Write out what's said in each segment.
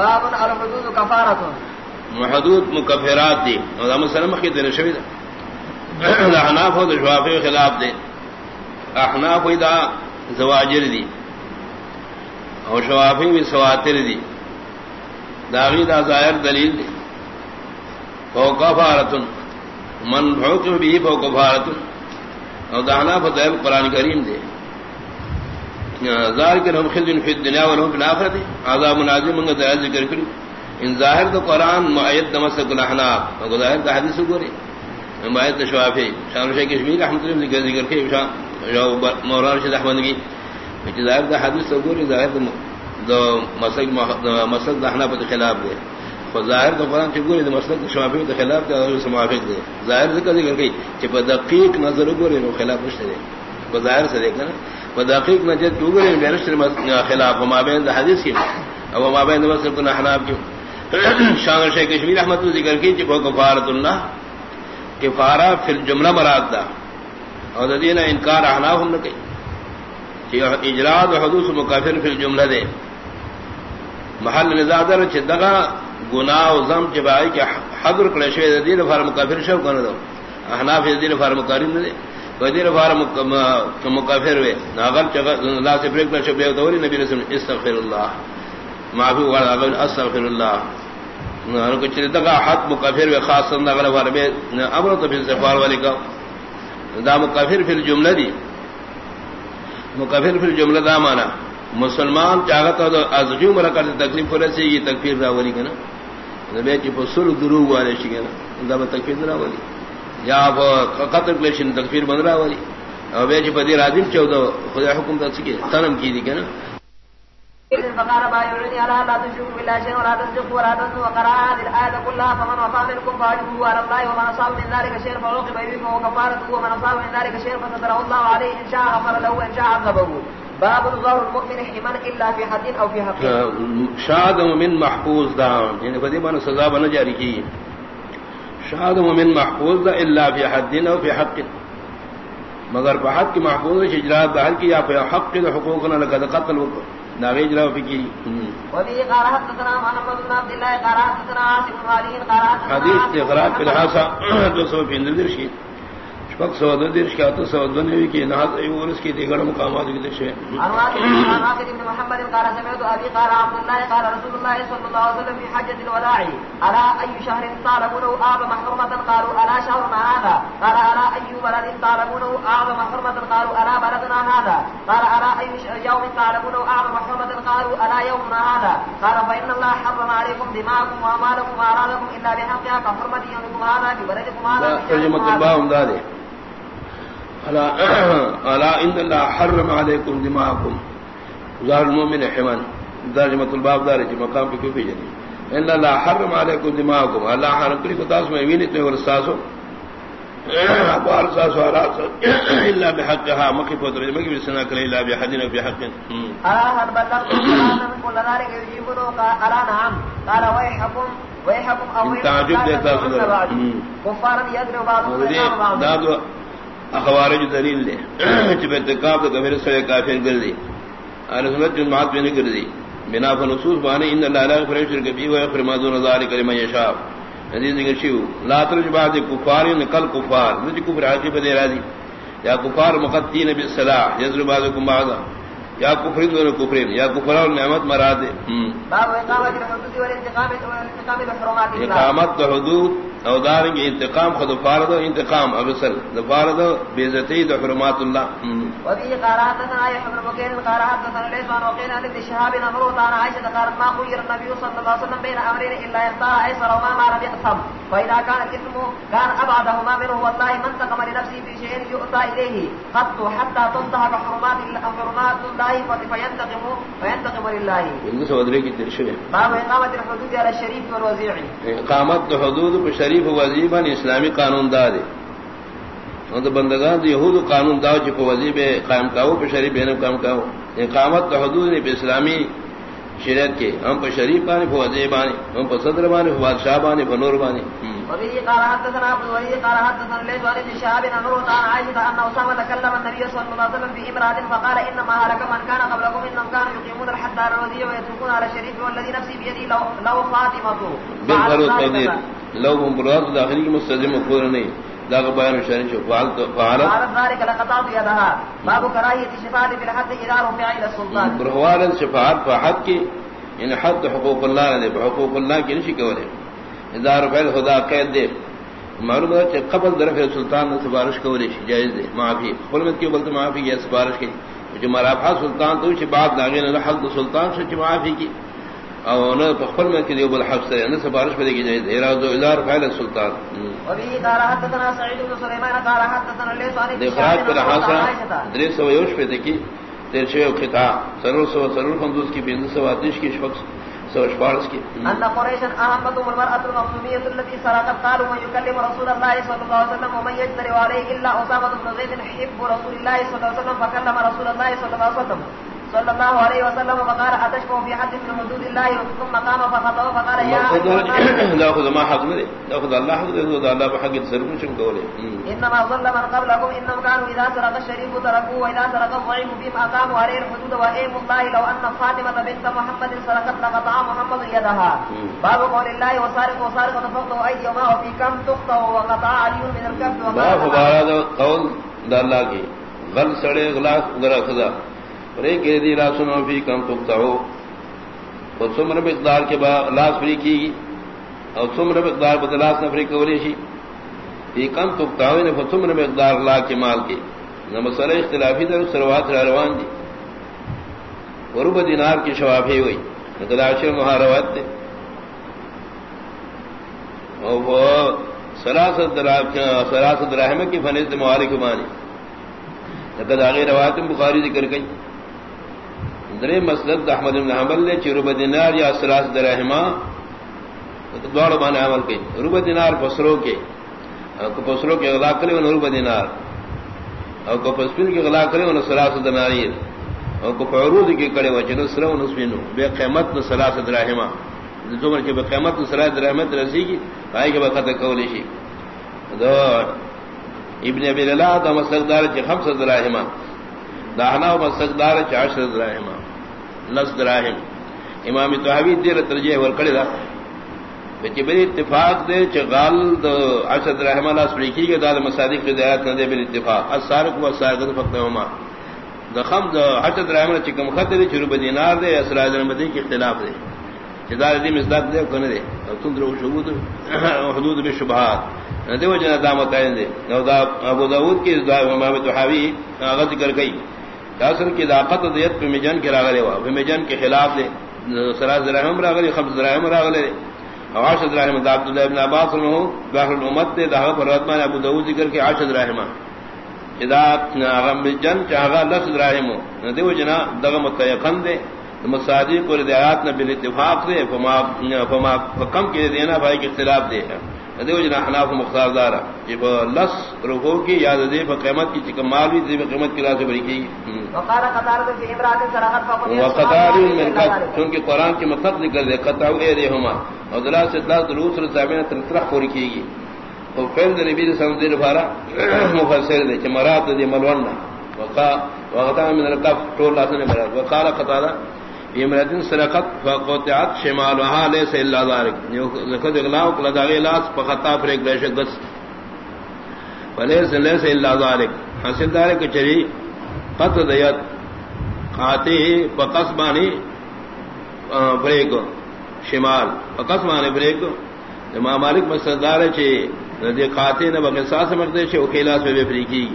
باب الحدود كفارة محدود مکفرات دی. اور ہم سلم کی دین شوید احناف و شوافی خلاف دے احناف دا زواجر دی. اور شوافی بھی سواتر دی. داغی دا ظاہر دلیل دی. فوقا فارتن من حکم بھی فوقا فارتن اور دانا فتح قرآن کریم دے ظاہر کے ہم خلد فی الدنیا ولہم فی الآخرت عذاب منازم منگا دلائل ذکر کری ان ظاہر تو قرآن معید دمسک الاحناف اور ظاہر دا حدیث گوری. معید دا شوافی. شان شیخ کشمیر احمد اللہ ذکر ذکر کی مولانا شید احمد کی. ظاہر دا حدیث تو گوری، ظاہر دا مسک مسک دا احناف خلاف دے. ظاہر تو قرآن چھ گوری، دا مسک شوافی دا خلاف دا اور سمافق دے. ظاہر ذکر ذکر کی چھ پا دقیق نظر گوری، نو خلاف نشتے دے. بظاہر سے دیکھنا بدقیق نجد گوگل بیرشتر خلاف وما بین دا حدیث کی او وما بین دا مسلک نحناب کی شان شیخ کشمیر احمد نے ذکر کی چکو کفارت اللہ کفارہ فی الجملہ مراد دا او دا دینا انکار احناف ہم نکی چی اجراد و حدوث مکافر فی الجملہ دے محل نزادر چی دغا گناہ و زم چی بائی کی حضر کلشوی دا دین فار مکافر شو کنا دو احناف دا دین فار مکارم دے ودیر فار مکافر وے ناغل چگا اللہ سے بریک نہ شبیہ دوری نبی رسول استغفر اللہ معافی وغیرہ اغل استغفر اللہ نو کچھ دغا حق مکافر وے خاص سند اغل فار بے امر تو پھر استغفار والی کا دا مکافر فی الجملہ دی. مکافر فی الجملہ دا مانا مسلمان چاہتا تو ازجو مرا کرتے تکلیف پر سے یہ تکفیر راولی کنا نبی چ فصل دروغ والے شگنا دا تکفیر راولی یا قتل کلیشن تکفیر رہا والی اور بے جی بدی راجم چودہ خدا حکم تک سکے تنم کی دی کہ نا فقال با يرني على لا تشركوا بالله شيئا ولا تنفقوا ولا تنفقوا وقرأ هذه الآية كلها فمن وفى منكم فأجره على الله ومن أصاب من ذلك شيئا فعوقب به فهو كفارته ومن أصاب من ذلك شيئا فستره الله عليه إن شاء غفر له وإن شاء عذبه باب ظهر المؤمن حما إلا في حد أو في حق شاد من محفوظ دام. یعنی بدی من سزا بنا جاری کی شاد مومن محفوظ دا اللہ فی حد دین او فی حق. مگر پہ حق کی محفوظ اجرات دا حل کی یا پہ حق کی حقوق نہ لگا قتل وکر ناغی اجرا فی کی وبه قال حدثنا محمد بن عبد الله حدثنا عاصم قال حدیث فی الحاسا دو سو فی اندر درشی. شپک سو دو درش کا تو سو دو نوی کی نحاظ ایورس کی دیگر مقامات کی درشی عن واقد بن محمد قال سمعت ابي قال عبد الله قال رسول الله صلى الله عليه وسلم في حجة الوداع على اي شهر طالبونه اعظم حرمة؟ قالوا على شهرنا هذا؟ قال على اي بلد طالبونه اعظم حرمة؟ قالوا على بلدنا هذا؟ قال على اي يوم طالبونه اعظم حرمة؟ قالوا على يومنا هذا؟ قال فان الله حرم عليكم دماءكم واموالكم واعراضكم الا بحقها كحرمة يومكم هذا في بلدكم هذا. ترجمة الباب داري الا ان الله حرم عليكم دماءكم. ظاهر المؤمن حمان. ترجمة الباب داري جي مقام کی کیوں جنی ان الله حرم عليكم دماءكم. الله حرم کری فتاس میں وینت میں ورساسو اقوال ساسو اراس الا بحقها مخف وتر مکی بسنا کلی الا بحدنا بحق۔ هل بلغتم كلاما من كل ذلك يجيبونه قال نعم قال ويحكم ويحكم او تعجب دیتا كفارا يدرب بعضهم بعضا اخوارج دلیل لے جب اتقاب تو کبھر سے کافر کر دی اور سنت جماعت میں نہیں کر دی بنا فنصوص بانے ان اللہ علیہ فرشر کبھی وہ فرما دون ذلك لمن يشاء حدیث ذکر شیو. لا ترج بعد کفار نقل کفار. نج کفر عاقب دے راضی یا کفار مقتین بالصلاح یذر بعضکم بعضا یا کفر دون کفر یا کفر اور نعمت مراد باب اقامت الحدود والانتقام والانتقام بحرمات الله اقامت حدود او دارنگ انتقام خود فارد انتقام اغسل فارد بیزتی دو حرمات اللہ وفي قارات لنا يحيى بن بكير قارات لنا ليس عن وقيل عن ابن شهاب نمرت عن عائشة قالت ما خير النبي صلى الله عليه وسلم بين أمرين إلا يختار أيسر وما ما لم يأثم فإذا كان الإثم كان أبعدهما منه والله من تقم لنفسه في شيء يؤتى إليه قط حتى تنتهك حرمات حرمات الله فينتقم فينتقم لله. کی درشن ہے باب إقامة الحدود على الشريف والوزيع. اقامت حدود پر شریف وظیفہ اسلامی قانون دا دے اور تو بندگان یہود قانون دا چ کو وظیب قائم کاو پہ شریف بین کام کاو اقامت حدود نے اسلامی شریعت کے ہم پہ شریف بانے پہ وظیب بانے ہم پہ صدر بانے پہ بادشاہ بانے پہ نور بانے وبه قال حدثنا الوليد قال حدثنا الليث عن ابن شهاب عن عروة عن عائشة أن أسامة تكلم النبي صلى الله عليه وسلم فقال إنما هلك من كان قبلكم إنهم كانوا يقيمون الحد على الوزي ويتركون على الشريف والذي نفسي بيده لو, لو فاطمة. تقدير لو براد داخلی کی مستدیم مقبول نہیں. لاغ بیان شرین شو. فعلت فعلت فعلت ذلك لقطعت يدها. باب كراهية الشفاعة في الحد إذا رفع إلى السلطان. برهوال شفاعت فحد کی ان حد حقوق اللہ نے حقوق اللہ کی نشی کولے اذا رفع خدا قید دے. معلوم ہے کہ قبل درف سلطان نے سفارش کولے جائز دے معافی. حرمت کی بلت معافی یا سفارش کی. جو مرافع سلطان تو چھ بعد لاگے نہ حق سلطان سے معافی کی. او نہ تخفل میں کہ دیوب الحبس ہے نہ سفارش پہ کی جائے ارادہ ادار فعل السلطان وبه قال حدثنا سعيد بن سليمان قال حدثنا الليث عن اخراج پر حاصل درے سو یوش پہ دیکھی تیر شے خطا سرور سو سرور خندوس کی بین سو آتش کی شفق سو اشفارس کی أن قريشا أهمتهم المرأة المخزومية التي سرقت قالوا من يكلم رسول الله صلى الله عليه وسلم ومن يجتري عليه إلا أسامة بن زيد حب رسول الله صلى الله عليه وسلم فكلم رسول الله صلى الله عليه وسلم. صلى الله عليه وسلم فقال أتشفع في حد من حدود الله ثم قام فخطب فقال يا لا خذ ما حق دے لا خذ اللہ حق خذ اللہ بحق تصرف شم کولے إنما ظل من قبلكم إنهم كانوا إذا سرق الشريف تركوه وإذا سرق الضعيف بهم أقاموا عليه الحدود وأيم الله لو أن فاطمة بنت محمد سرقت لقطع محمد يدها. باب قول الله وسارق وسارقة فقطعوا أيديهما وفي كم تقطع وقطع علي من الكف ما وقال فبارا قول دا اللہ کی غل سڑے غلاس غرا خدا رے کے دی لاسنو فی کم تکتا ہو اور سمر مقدار کے بعد لاس فری کی گی۔ اور سمر مقدار بدلاس نہ فری کولی شی۔ فی کم تکتا ہو نے سمر مقدار لا کے مال کے۔ نہ مسئلہ اختلافی در سروات روان دی۔ ورب دینار کی شوافی ہوئی۔ نقداش مہاروات دے اور وہ سراست سراست کی فنز موالک مانی لقد آگے روایت بخاری ذکر گئی درے مسلک احمد بن حنبل نے چرب دینار یا سراست رحمہ دوڑ بانے عمل کی رب دینار پسروں کے کو پسروں کے غلا کرے ان رب دینار. اور کو پسپن کے غلا کرے ان سراست دناریر اور کو فعروض کے کڑے وچن سر و نسبین بے قیمت نہ سراست رحمہ زمر کے بے قیمت نہ سراست رحمت رسی کی بھائی کے وقت کولی شی دو ابن ابی اللہ دا مسلکدار چی خمس دراہما داہنا و مسلکدار چی عشر دراہما لس دراہم امام تحوی دیر ترجیح ورکڑی دا بچی بری اتفاق دے چی غال دا عشر دراہما لاس بریکی گا دا دا مصادق کی دایات ندے بری اتفاق. السارق و السارق فقط ہما دا خم دا عشر دراہما چی کم خط دے چی روب دینار دے اسرائیل درمدی کی اختلاف دے چی دار دی مصداق دے کنے دے تندر شہود حدود بشبہات دیو جنا دامت آئیں دے دا ابو داود کی دا امام تحاوی آغا ذکر گئی اصل کی داقت دیت پہ مجن کے راغلے وا پہ مجن کے خلاف دے سراز درہم راغلے خمس درہم راغلے عاش درہم دا عبداللہ ابن عباس رہو باہر الامت دے دا پر رضمان ابو داود ذکر کے عاش درہم اذا اغا مجن چاہا لفظ درہم دیو جنا دغا متیقن دے مصادق اور دیات نہ بالاتفاق دے فما فما کم کے دینا بھائی کے اختلاف دے دیو جنا حناف مختار دارا جب لس رکو کی یاد دے پر قیمت کی چکم مال بھی دے قیمت کی راسے بری کی وقال من قد چونکہ قرآن کی مطلق ذکر دے قطعو اے دے ہما. اور دلال سے دلال دلوس ترطرح پوری کی گی اور دے نبی رسام دے مفسر دے چھ مرات دے ملوننا وقتار من القف طول اللہ سنے مرات وقال قتال امرتن سرقت فقطعت شمالها ليس الا ذلك ذکر اغلاق لداغی لاس فقطع پر ایک بیشک بس. فلیس ليس الا ذلك حاصل دارے چری قط دیت. قاطع فقص بانی بریک. شمال. فقص بانی بریک. امام مالک مسدار چے ندی قاطع نہ بقصاص مرتے چے وکیلاس پہ فریقی.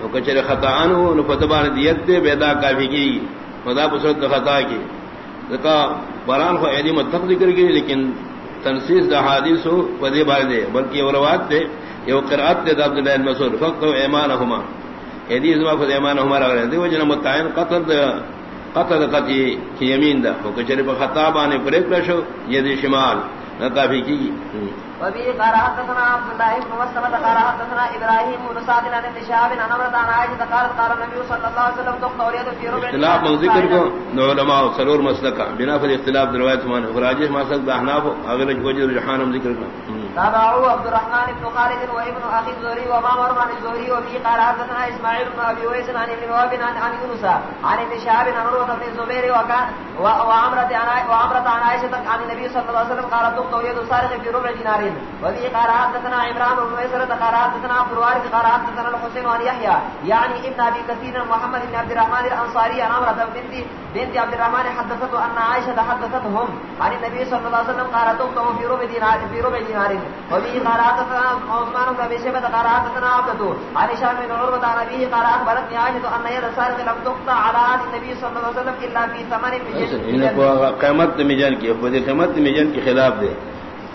او کچرے خطا انو نو فتبان دیت دے، بیدا کافی کی. خدا بسرت خطا کی ذکا بران کو ایدی متق ذکر کی لیکن تنسیس دا حادث ہو ودی بار دے بلکہ یہ روایت دے یہ قرات دے عبد الله بن مسعود. فقط ایمانهما. ایدی زما کو ایمانهما رہے دی. وجنا متعین قتل دا قتل قتی کی یمین دا کو چرے پر خطا بانے بریک رشو یہ دی شمال. نہ کافی کی وبه قال حدثنا عبد الله بن مسلمة قال حدثنا ابراهيم بن سعد عن ابن شهاب عن عمرو عن عائشة قالت قال النبي صلى الله عليه وسلم تقطع اليد في ربع اختلاف من ذکر کو علماء سرور مسلک بنا فل اختلاف روایت مان فراجح ما سب احناف اگر وجہ رجحان ہم ذکر کرنا تابعوا عبد الرحمن بن خالد وابن اخي الزهري ومعمر عن الزهري وفي قال حدثنا اسماعيل بن ابي ويس عن ابن وهب عن عن يونس عن ابن شهاب عن بن الزبير وكان وعمرة عن عائشة عن النبي صلى الله عليه وسلم قال تقطع يد سارق في ربع دينار وفي قال حدثنا عمران بن ميسرة قال حدثنا عبد الوارث قال حدثنا الحسين عن يحيى يعني ابن ابي كثير محمد بن عبد الرحمن الانصاري عن عمرة بنت بنت عبد الرحمن حدثته ان عائشة حدثتهم عن النبي صلى الله عليه وسلم قال تقطع في ربع دينار في ربع دينار. وفي قال حدثنا عثمان بن ابي شيبة قال حدثنا عبدته عن هشام بن عروة عن ابيه قال اخبرتني عائشة ان يد سارق لم تقطع على عهد النبي صلى الله عليه وسلم الا في ثمن قیمت مجن کی قیمت مجن کے خلاف دے.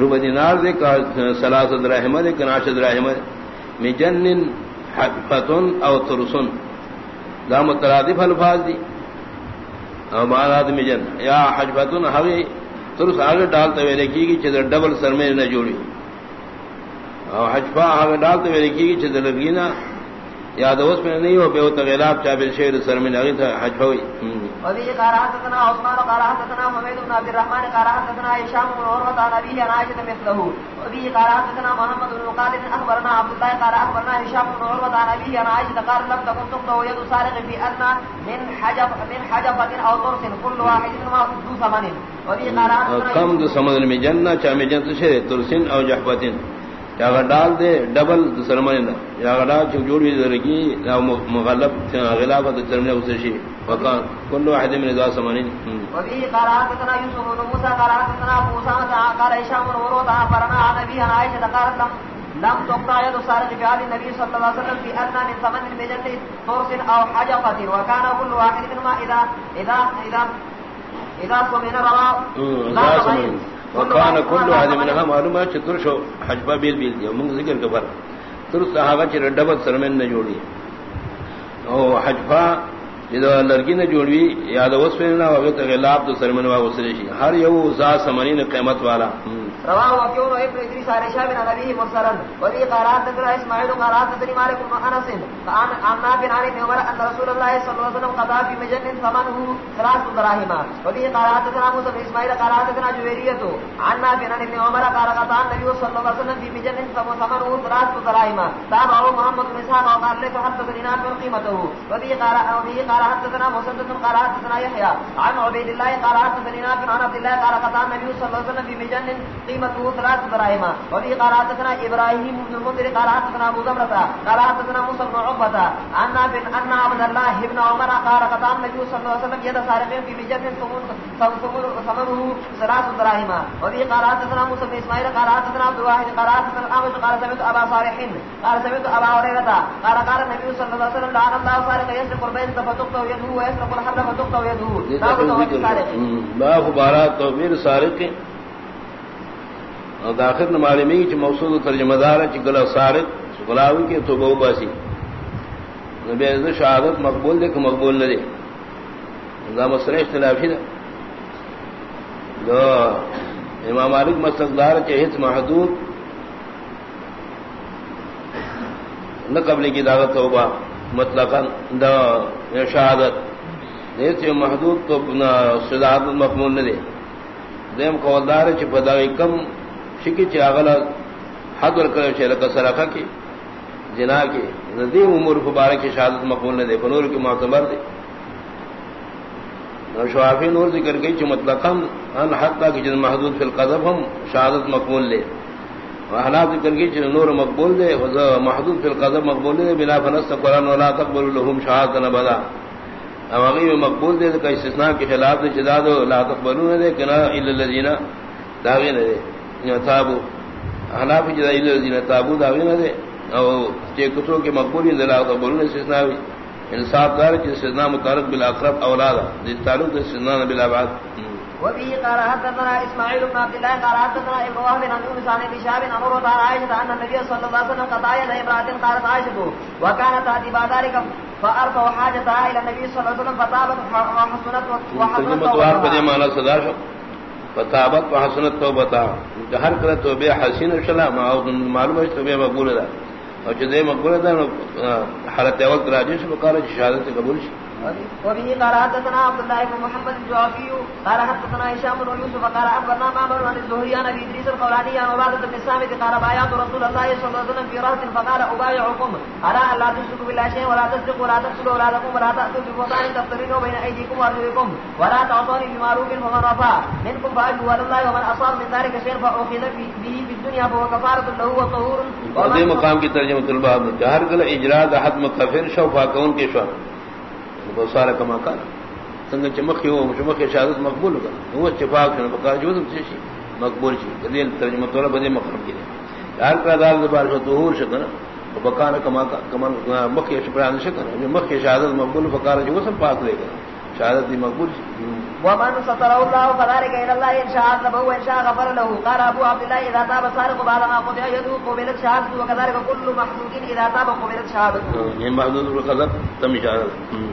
روب دینار دے کا سلاست رحمت دے کناشد رحمت مجن فتن او ترسن. دا مترادف الفاظ دی. او معنات مجن. یا حجفتن ہوئی ترس آگے ڈالتے ہوئے لکھی گی چدر ڈبل سرمے نہ جوڑی او حجفا آگے ڈالتے ہوئے لکھی گی چدر لگینا یا دوست میں نہیں ہو بے وہ تغیرات چابل شیر سر میں لگی تھا حج ہوئی عثمان بن عبد الرحمن بن مثله. محمد بن خالد عبد الله هشام بن قال لم تكن تقطع يد سارق في من من طرس كل واحد منهما ذو ثمن. حدثنا کم دو سمد میں جنہ چاہ میں جن سے ترسن او جحفتن یا ڈال دے ڈبل سرمن یا اگر ڈال چک جوڑی درگی یا مغلب غلاف سرمن اسے شی۔ وکان کل واحد من ذا سمانین وبه قال حدثنا يوسف بن موسى قال حدثنا ابو اسامه قال هشام بن عروه اخبرنا عن ابي عن عائشه قالت لم لم تقطع يد سارق في عهد النبي صلى الله عليه وسلم في ادنى من ثمن المجن فرس او حجقه وكان كل واحد منهما اذا اذا اذا اذا سمن رواه لا سمن. وکان کل واحد منها معلومات چتر شو حجبہ بیل بیل دیا منگ ذکر کبر. تر صحابہ چر ڈبل سرمن نہ جوڑی او حجبہ جی جدو لڑکی نے جوڑی یا دو وصف نہ غلاب تو سرمن وا وسرے شی۔ ہر یو ذا سمنین قیمت والا۔ ابن قرات قرات بن انس۔ عن عمر ان رسول الله وسلم في مجن ثمنه ثلاث دراهم قرات بن قرات عن عمر قال النبي وسلم في مجن ثمنه ثلاث دراهم تابعه محمد بن اسحاق له قيمته قال حدثنا مسدد قال حدثنا يحيى عن عبيد الله قال حدثني نافع عن عبد الله قال قضى النبي صلى الله عليه وسلم في مجن قيمته ثلاث دراهم. وفي قال حدثنا ابراهيم بن المنذر قال حدثنا ابو زمرة قال حدثنا موسى بن عقبة ان ان عبد الله بن عمر قال قطع النبي صلى الله عليه وسلم يد سارق في مجن ثمنه ثلاث دراهم. وفي قال حدثنا موسى بن اسماعيل قال حدثنا عبد الواحد قال حدثنا الاعمش قال سمعت ابا صالح قال سمعت ابا هريرة قال قال النبي صلى الله عليه وسلم لعن الله سارق يسرق البيت فتقطع باب بارات توبیر سارق داخل معلومی چ موصول ترجمہ دار چ گلا سارق گلاوی کے تو بہو باسی. نبی از شہادت مقبول دے کہ مقبول نہ دے. دا مسئلہ اختلافی دا. امام مالک مستقدار کے ہت محدود نہ قبل کی دعوت توبہ مطلقا دا شہادت۔ دیتے محدود تو صداقت مقبول نہ دے دیم قولدار چ بداوی کم شکی چی اغلا حد ورکر چی لکا سرخا کی جنا کی۔ ندیم امور فبارک کی شہادت مقبول نہ دے فنور کی معتبر دے۔ شوافی نور ذکر گئی چی مطلقا ان حقا کی جن محدود فی القذب ہم شہادت مقبول لے۔ وحناب ذکر گئی چی نور مقبول دے محدود فی القذب مقبول دے، بلا فنست قرآن ولا تقبل لهم شہادت نبدا اواغی میں مقبول دے کہ استثناء کے خلاف دے، جداد لا تقبلون دے، کنا الا الذین داغی نہ دے تابو۔ حناف جدا الا الذين تابو دا وینا دے، او چے کتو کے مقبولی دلا تو بولنے استثناء انصاف دار کہ استثناء متعلق بالاقرب اولاد دے تعلق استثناء بالابعاد وبه قال حدثنا اسماعيل بن عبد الله قال حدثنا ابن وهب عن شهاب عروه عن عائشه ان النبي صلى الله عليه وسلم امراه قالت عائشه وكانت تاتي بعد ذلك فارفع حاجتها الى النبي صلى الله عليه وسلم فطابت وحسنت وحسنت وحسنت فتابت و حسنت تو بتا ہر کرے تو بے حسین شلا معلوم ہے تو بے مقبول ہے. اور جو مقبول ہے حالت وقت راجش بکار شہادت قبول وبه قال حدثنا عبد الله بن محمد الجوافي قال حدثنا هشام بن يوسف، قال اخبرنا معمر عن الزهري عن ابي ادريس القولاني عن عباده بن الصامت قال بايعت رسول الله صلى الله عليه وسلم في راس فقال ابايعكم على ان لا تشركوا بالله شيئا ولا تسرقوا ولا تقتلوا اولادكم ولا تاتوا ببهتان تفترنوا بين ايديكم وارجلكم ولا تعطوني بمعروف فمن رفع منكم فاجروا على الله ومن اصاب من ذلك شيئا فاخذ به في الدنيا فهو كفاره له وطهور. مقام کی ترجمہ طلبہ ہر گل اجرا حد مکفر شوفا کون کے شوق۔ وہ سارا کما کر سنگ چمک ہو چمک شہادت مقبول ہوگا وہ چپاک بکار جو چیشی مقبول چی دلیل ترجمہ تولا بدے مقام کی ہر کا دال دبار سے ظہور شکن بکان کما کمن مکھ شکران شکن مکھ شہادت مقبول بکار جو سب پاک لے گا. شہادت دی مقبول ومن ستر الله فذلك الى الله ان شاء عذبه وان شاء غفر له. قال ابو عبد الله اذا تاب سارق بعد ما قضى يده قبلت شهادته وكذلك كل محدود اذا تاب قبلت شهادته یہ محدود القدر تم شہادت۔